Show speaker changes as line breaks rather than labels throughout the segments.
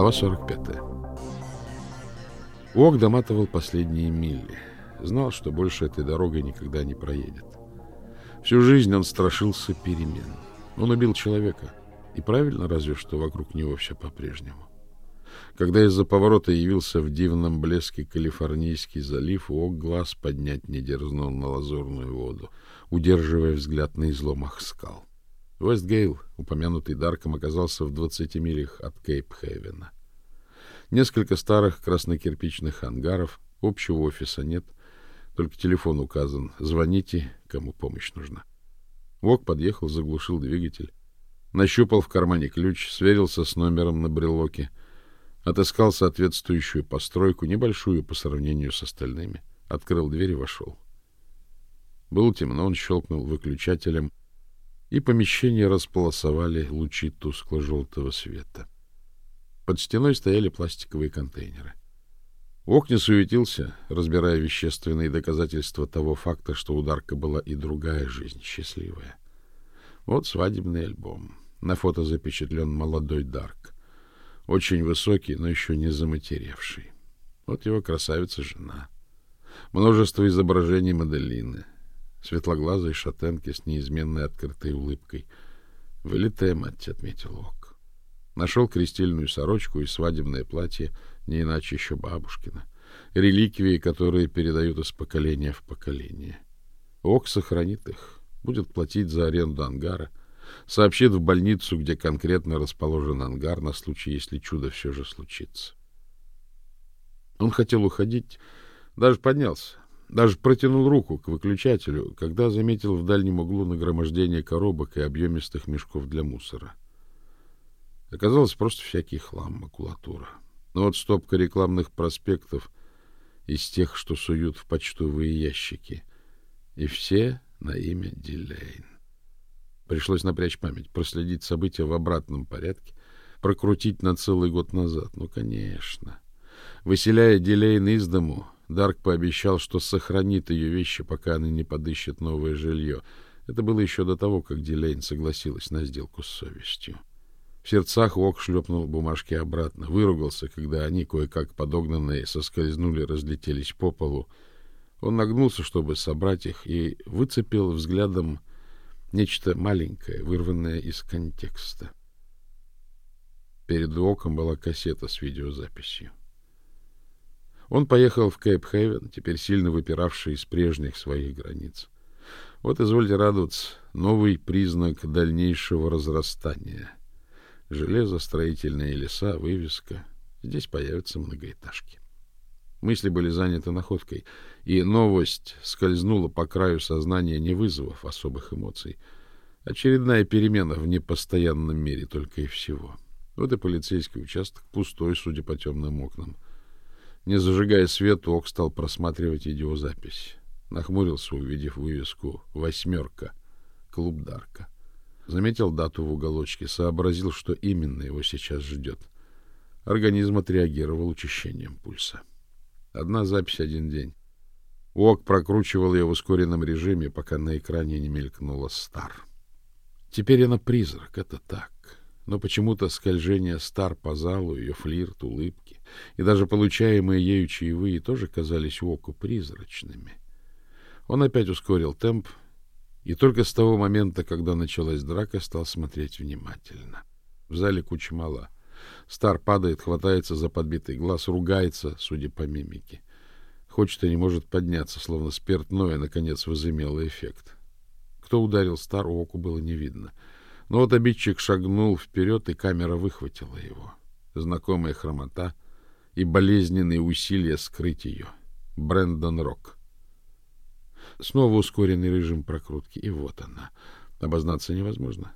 Глава 45. Уок доматывал последние мили. Знал, что больше этой дорогой никогда не проедет. Всю жизнь он страшился перемен. Он убил человека. И правильно разве, что вокруг него все по-прежнему. Когда из-за поворота явился в дивном блеске Калифорнийский залив, Уок глаз поднять не дерзнул на лазурную воду, удерживая взгляд на изломах скал. Вестгейл, упомянутый Дарком, оказался в 20 милях от Кейп-Хейвена. Несколько старых краснокирпичных ангаров, общего офиса нет, только телефон указан. Звоните, кому помощь нужна. Вок подъехал, заглушил двигатель, нащупал в кармане ключ, сверился с номером на брелоке, отыскал соответствующую постройку, небольшую по сравнению с остальными, открыл дверь и вошел. Было темно, он щелкнул выключателем, и помещение располосовали лучи тускло-желтого света. Под стеной стояли пластиковые контейнеры. Ок не суетился, разбирая вещественные доказательства того факта, что у Дарка была и другая жизнь, счастливая. Вот свадебный альбом. На фото запечатлен молодой Дарк. Очень высокий, но еще не заматеревший. Вот его красавица-жена. Множество изображений Маделины — светлоглазой шатенки с неизменной открытой улыбкой. Вылитая мать, отметил Ок. Нашел крестильную сорочку и свадебное платье, не иначе еще бабушкина. Реликвии, которые передают из поколения в поколение. Ок сохранит их, будет платить за аренду ангара, сообщит в больницу, где конкретно расположен ангар, на случай, если чудо все же случится. Он хотел уходить, даже поднялся, даже протянул руку к выключателю, когда заметил в дальнем углу нагромождение коробок и объемистых мешков для мусора. Оказалось, просто всякий хлам, макулатура. Но вот стопка рекламных проспектов из тех, что суют в почтовые ящики. И все на имя Дилейн. Пришлось напрячь память, проследить события в обратном порядке, прокрутить на целый год назад. Ну, конечно. Выселяя Дилейн из дому, Дарк пообещал, что сохранит ее вещи, пока она не подыщет новое жилье. Это было еще до того, как Дилейн согласилась на сделку с совестью. В сердцах Вок шлепнул бумажки обратно, выругался, когда они, кое-как подогнанные, соскользнули, разлетелись по полу. Он нагнулся, чтобы собрать их, и выцепил взглядом нечто маленькое, вырванное из контекста. Перед оком была кассета с видеозаписью. Он поехал в Кейп-Хейвен, теперь сильно выпиравший из прежних своих границ. Вот, извольте радоваться, новый признак дальнейшего разрастания. Железо, строительные леса, вывеска. Здесь появятся многоэтажки. Мысли были заняты находкой, и новость скользнула по краю сознания, не вызвав особых эмоций. Очередная перемена в непостоянном мире только и всего. Вот и полицейский участок, пустой, судя по темным окнам. — не зажигая свет, Ок стал просматривать видеозапись. Нахмурился, увидев вывеску «Восьмерка», клуб Дарка. Заметил дату в уголочке, сообразил, что именно его сейчас ждет. Организм отреагировал учащением пульса. Одна запись, один день. Ок прокручивал ее в ускоренном режиме, пока на экране не мелькнула «Стар». Теперь она призрак, это так но почему-то скольжение стар по залу, ее флирт, улыбки и даже получаемые ею чаевые тоже казались Уоку призрачными. Он опять ускорил темп, и только с того момента, когда началась драка, стал смотреть внимательно. В зале куча мала. Стар падает, хватается за подбитый глаз, ругается, судя по мимике. Хочет и не может подняться, словно спиртное, наконец, возымело эффект. Кто ударил Стар, Уоку было не видно — но вот обидчик шагнул вперед, и камера выхватила его. Знакомая хромота и болезненные усилия скрыть ее. Брэндон Рок. Снова ускоренный режим прокрутки, и вот она. Обознаться невозможно.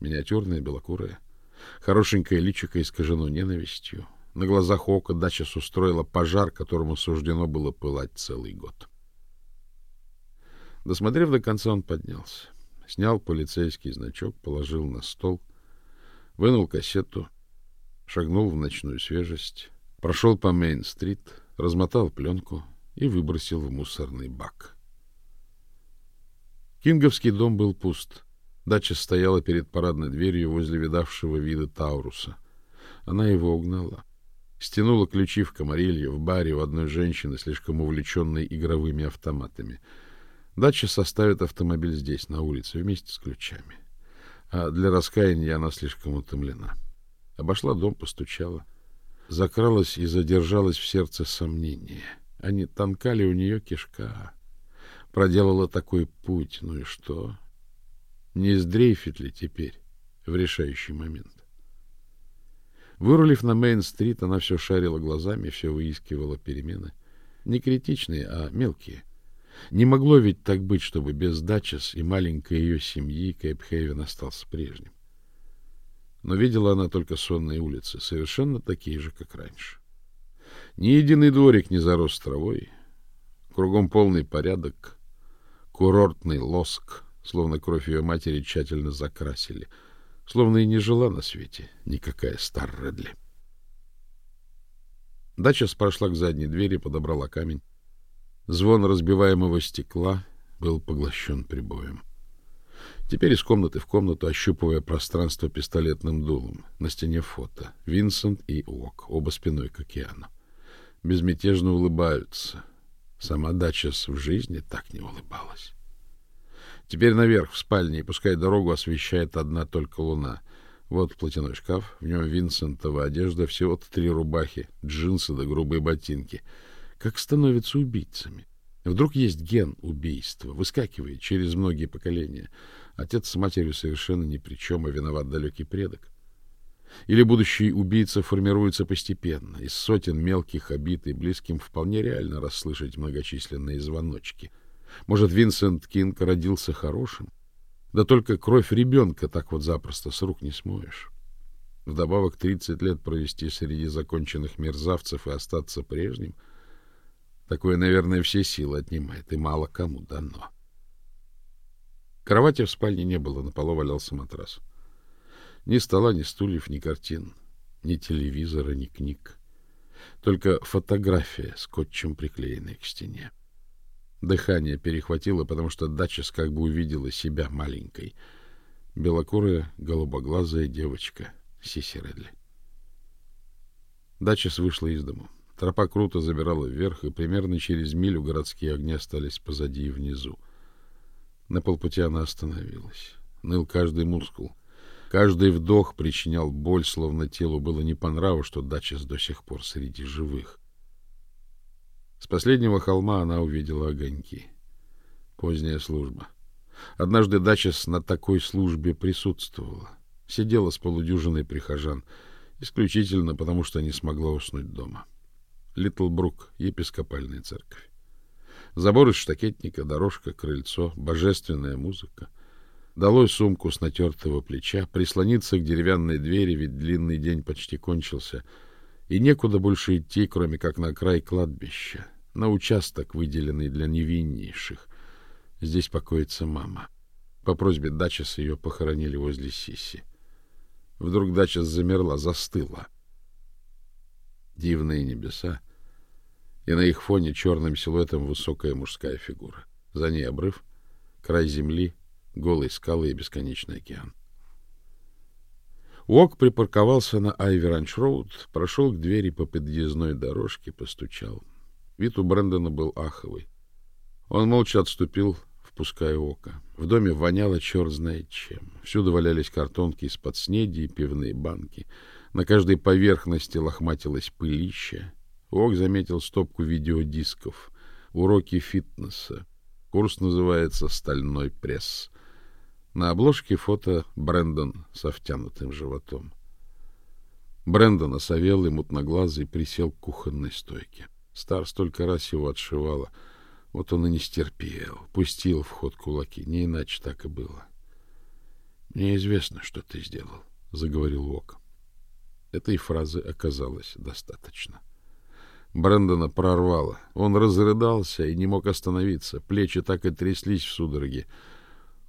Миниатюрная, белокурая. Хорошенькое личико искажено ненавистью. На глазах ока Дачес устроила пожар, которому суждено было пылать целый год. Досмотрев до конца, он поднялся снял полицейский значок, положил на стол, вынул кассету, шагнул в ночную свежесть, прошел по Мейн-стрит, размотал пленку и выбросил в мусорный бак. Кинговский дом был пуст. Дача стояла перед парадной дверью возле видавшего вида Тауруса. Она его угнала. Стянула ключи в комарилье, в баре у одной женщины, слишком увлеченной игровыми автоматами. Дача составит автомобиль здесь, на улице, вместе с ключами. А для раскаяния она слишком утомлена. Обошла дом, постучала. Закралась и задержалась в сердце сомнение. Они тонкали у нее кишка. Проделала такой путь, ну и что? Не сдрейфит ли теперь в решающий момент? Вырулив на Мейн-стрит, она все шарила глазами, все выискивала перемены. Не критичные, а мелкие. Не могло ведь так быть, чтобы без Дачес и маленькой ее семьи Кейп-Хейвен остался прежним. Но видела она только сонные улицы, совершенно такие же, как раньше. Ни единый дворик не зарос травой, кругом полный порядок, курортный лоск, словно кровь ее матери тщательно закрасили — словно и не жила на свете никакая Стар Редли. Дача прошла к задней двери, подобрала камень. Звон разбиваемого стекла был поглощен прибоем. Теперь из комнаты в комнату, ощупывая пространство пистолетным дулом, на стене фото. Винсент и Ок, оба спиной к океану. Безмятежно улыбаются. Сама дача в жизни так не улыбалась. Теперь наверх, в спальне, и пускай дорогу освещает одна только луна. Вот платяной шкаф, в нем Винсентова одежда, всего-то три рубахи, джинсы да грубые ботинки. Как становятся убийцами? Вдруг есть ген убийства, выскакивает через многие поколения. Отец с матерью совершенно ни при чем, а виноват далекий предок. Или будущий убийца формируется постепенно, из сотен мелких обид, и близким вполне реально расслышать многочисленные звоночки — может, Винсент Кинг родился хорошим? Да только кровь ребенка так вот запросто с рук не смоешь. Вдобавок 30 лет провести среди законченных мерзавцев и остаться прежним — Такое, наверное, все силы отнимает, и мало кому дано. Кровати в спальне не было, на полу валялся матрас. Ни стола, ни стульев, ни картин, ни телевизора, ни книг. Только фотография, скотчем приклеенная к стене. Дыхание перехватило, потому что Дачес как бы увидела себя маленькой. Белокурая, голубоглазая девочка Сиси Редли. Дачес вышла из дому. Тропа круто забирала вверх, и примерно через милю городские огни остались позади и внизу. На полпути она остановилась. Ныл каждый мускул. Каждый вдох причинял боль, словно телу было не по нраву, что Дачес до сих пор среди живых. С последнего холма она увидела огоньки. Поздняя служба. Однажды Дачес на такой службе присутствовала. Сидела с полудюжиной прихожан, исключительно потому, что не смогла уснуть дома. Литлбрук, епископальная церковь. Забор из штакетника, дорожка, крыльцо, божественная музыка. Долой сумку с натертого плеча, прислониться к деревянной двери, ведь длинный день почти кончился — и некуда больше идти, кроме как на край кладбища, на участок, выделенный для невиннейших. Здесь покоится мама. По просьбе Дачес ее похоронили возле Сиси. Вдруг Дачес замерла, застыла. Дивные небеса, и на их фоне черным силуэтом высокая мужская фигура. За ней обрыв, край земли, голые скалы и бесконечный океан. Уок припарковался на Айверанч-роуд, прошел к двери по подъездной дорожке, постучал. Вид у Брэндона был аховый. Он молча отступил, впуская Ока. В доме воняло черт знает чем. Всюду валялись картонки из-под снеди и пивные банки. На каждой поверхности лохматилась пылища. Ок заметил стопку видеодисков. Уроки фитнеса. Курс называется «Стальной пресс». На обложке фото Брэндон со втянутым животом. Брэндон осовел и мутноглазый присел к кухонной стойке. Стар столько раз его отшивала. Вот он и не стерпел, пустил в ход кулаки. Не иначе так и было. — Мне известно, что ты сделал, — заговорил Вок. Этой фразы оказалось достаточно. Брэндона прорвало. Он разрыдался и не мог остановиться. Плечи так и тряслись в судороге.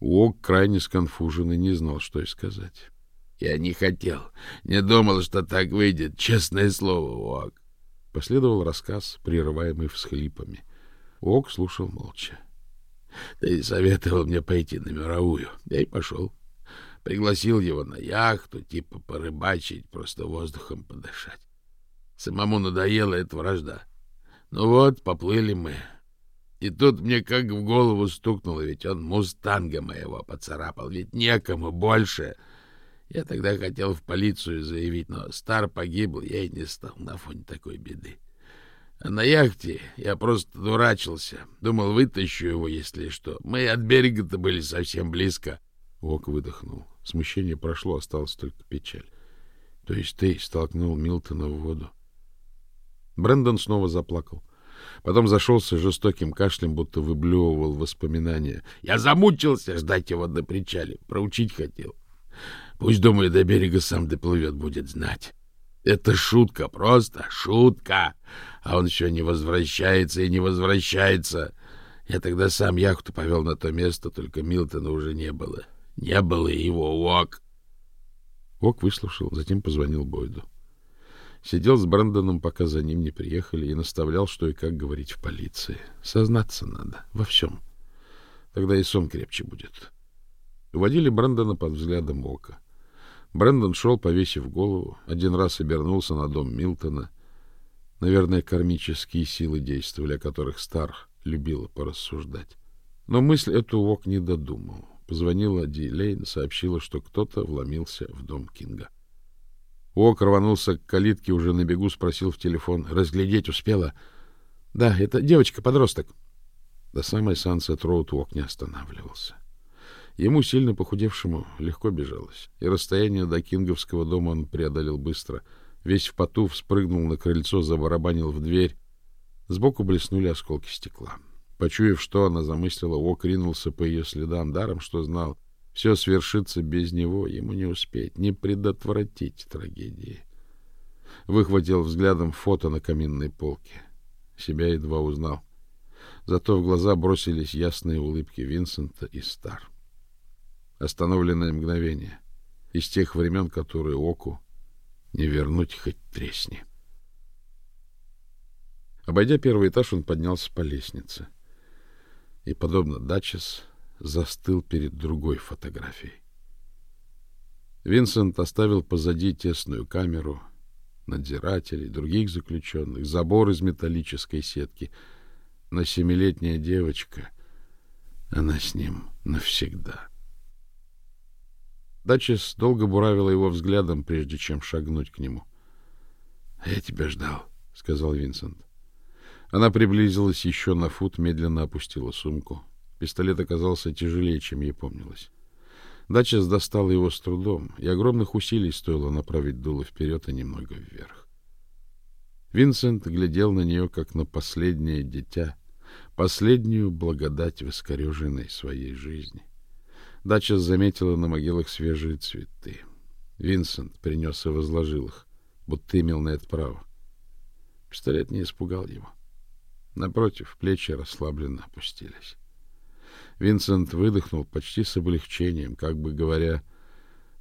Уок крайне сконфужен и не знал, что и сказать. — Я не хотел, не думал, что так выйдет, честное слово, Уок. Последовал рассказ, прерываемый всхлипами. Уок слушал молча. — Ты советовал мне пойти на мировую. Я и пошел. Пригласил его на яхту, типа порыбачить, просто воздухом подышать. Самому надоела эта вражда. Ну вот, поплыли мы. И тут мне как в голову стукнуло, ведь он мустанга моего поцарапал, ведь некому больше. Я тогда хотел в полицию заявить, но Стар погибл, я и не стал на фоне такой беды. А на яхте я просто дурачился. Думал, вытащу его, если что. Мы от берега-то были совсем близко. Вок выдохнул. Смущение прошло, осталась только печаль. То есть ты столкнул Милтона в воду? Брэндон снова заплакал. Потом зашелся жестоким кашлем, будто выблевывал воспоминания. Я замучился ждать его на причале. Проучить хотел. Пусть, думаю, до берега сам доплывет, будет знать. Это шутка, просто шутка. А он еще не возвращается и не возвращается. Я тогда сам яхту повел на то место, только Милтона уже не было. Не было его, Уок. Уок выслушал, затем позвонил Бойду. Сидел с Брэндоном, пока за ним не приехали, и наставлял, что и как говорить в полиции. Сознаться надо во всем. Тогда и сон крепче будет. Уводили Брэндона под взглядом Ока. Брэндон шел, повесив голову, один раз обернулся на дом Милтона. Наверное, кармические силы действовали, о которых Стар любила порассуждать. Но мысль эту Ок не додумал. Позвонила Ди Лейн, сообщила, что кто-то вломился в дом Кинга. Ок рванулся к калитке, уже на бегу спросил в телефон. «Разглядеть успела?» «Да, это девочка-подросток». До самой Сансет-Роуд Ок не останавливался. Ему, сильно похудевшему, легко бежалось, и расстояние до Кинговского дома он преодолел быстро. Весь в поту вспрыгнул на крыльцо, забарабанил в дверь. Сбоку блеснули осколки стекла. Почуяв, что она замыслила, Ок ринулся по ее следам, даром, что знал. Все свершится без него, ему не успеть, не предотвратить трагедии. Выхватил взглядом фото на каминной полке. Себя едва узнал. Зато в глаза бросились ясные улыбки Винсента и Стар. Остановленное мгновение. Из тех времен, которые оку не вернуть хоть тресни. Обойдя первый этаж, он поднялся по лестнице. И, подобно Дачес, застыл перед другой фотографией. Винсент оставил позади тесную камеру, надзирателей, других заключенных, забор из металлической сетки. Но семилетняя девочка, она с ним навсегда. Дачес долго буравила его взглядом, прежде чем шагнуть к нему. — Я тебя ждал, — сказал Винсент. Она приблизилась еще на фут, медленно опустила сумку. Пистолет оказался тяжелее, чем ей помнилось. Дачес достала его с трудом, и огромных усилий стоило направить дуло вперед и немного вверх. Винсент глядел на нее, как на последнее дитя, последнюю благодать в искореженной своей жизни. Дачес заметила на могилах свежие цветы. Винсент принес и возложил их, будто имел на это право. Пистолет не испугал его. Напротив, плечи расслабленно опустились. Винсент выдохнул почти с облегчением, как бы говоря,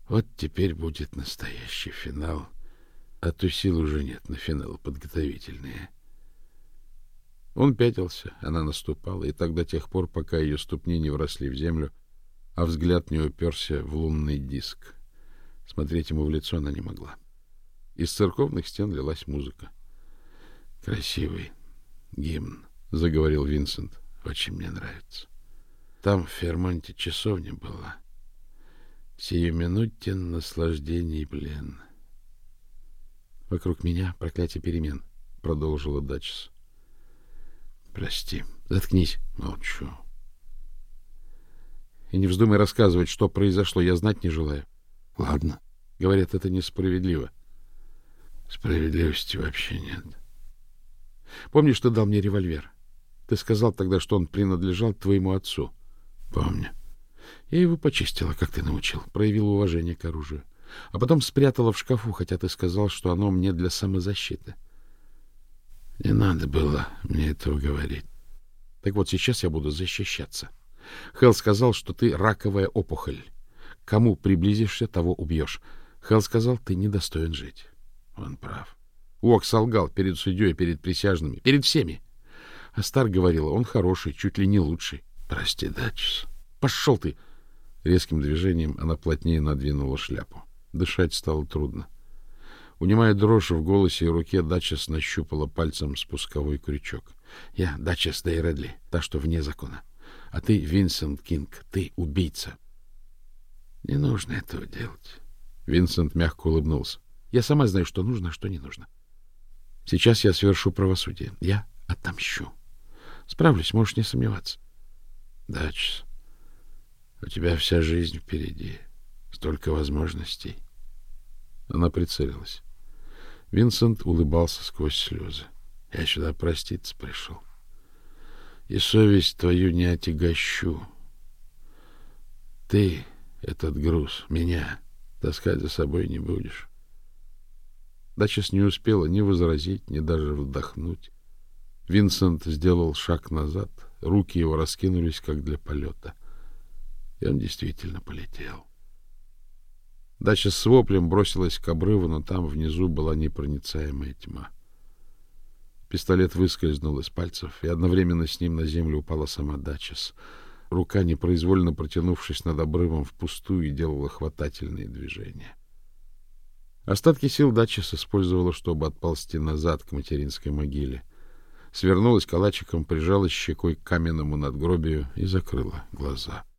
вот теперь будет настоящий финал, а то сил уже нет на финал подготовительные. Он пятился, она наступала, и так до тех пор, пока ее ступни не вросли в землю, а взгляд не уперся в лунный диск. Смотреть ему в лицо она не могла. Из церковных стен лилась музыка. «Красивый гимн», — заговорил Винсент. «Очень мне нравится». Там в Фермонте часовня была. Сиюминутен наслаждений блин. Вокруг меня проклятие перемен, продолжила Дачс. Прости, заткнись, молчу. И не вздумай рассказывать, что произошло, я знать не желаю. Ладно. Говорят, это несправедливо. Справедливости вообще нет. Помнишь, ты дал мне револьвер? Ты сказал тогда, что он принадлежал твоему отцу. Помню. Я его почистила, как ты научил, проявила уважение к оружию. А потом спрятала в шкафу, хотя ты сказал, что оно мне для самозащиты. Не надо было мне этого говорить. Так вот, сейчас я буду защищаться. Хелл сказал, что ты раковая опухоль. Кому приблизишься, того убьешь. Хелл сказал, ты недостоин жить. Он прав. Уок солгал перед судьей, перед присяжными, перед всеми. А Стар говорила, он хороший, чуть ли не лучший. Прости, Дачс. Пошел ты! Резким движением она плотнее надвинула шляпу. Дышать стало трудно. Унимая дрожь в голосе и руке, Дачес нащупала пальцем спусковой крючок. — Я Дачес Дэй Редли, та, что вне закона. А ты Винсент Кинг, ты убийца. — Не нужно этого делать. Винсент мягко улыбнулся. — Я сама знаю, что нужно, а что не нужно. Сейчас я совершу правосудие. Я отомщу. Справлюсь, можешь не сомневаться. — Дачес, у тебя вся жизнь впереди. Столько возможностей. Она прицелилась. Винсент улыбался сквозь слезы. Я сюда проститься пришел. И совесть твою не отягощу. Ты этот груз, меня, таскать за собой не будешь. Дачес не успела ни возразить, ни даже вдохнуть. Винсент сделал шаг назад, руки его раскинулись, как для полета. И он действительно полетел. Дача с воплем бросилась к обрыву, но там внизу была непроницаемая тьма. Пистолет выскользнул из пальцев, и одновременно с ним на землю упала сама Дачес. Рука, непроизвольно протянувшись над обрывом, впустую делала хватательные движения. Остатки сил Дачес использовала, чтобы отползти назад к материнской могиле. Свернулась калачиком, прижалась щекой к каменному надгробию и закрыла глаза. —